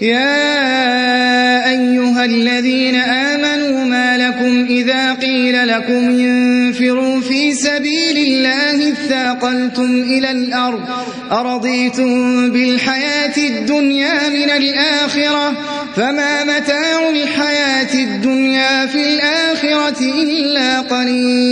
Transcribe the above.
يا أيها الذين آمنوا ما لكم إذا قيل لكم ينفروا في سبيل الله اثاقلتم إلى الأرض أرضيتم بالحياة الدنيا من الآخرة فما متاع الحياة الدنيا في الآخرة إلا قليل